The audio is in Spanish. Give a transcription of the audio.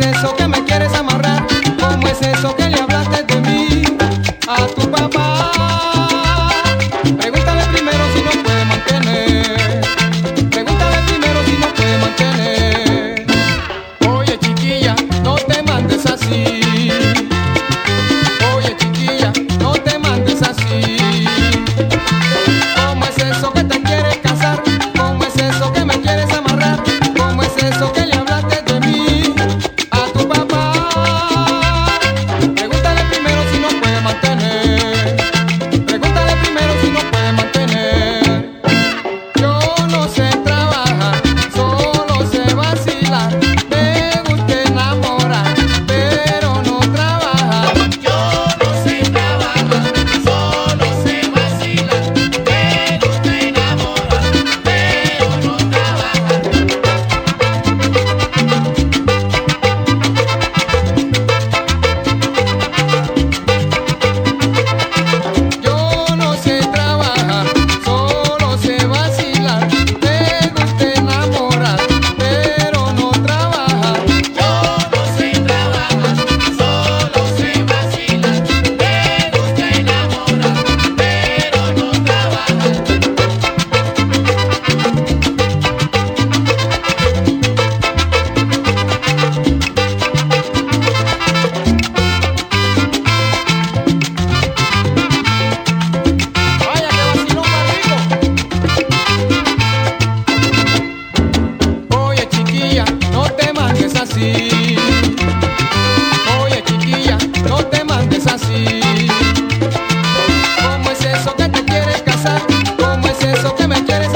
es eso ¿Cómo es eso que me quieres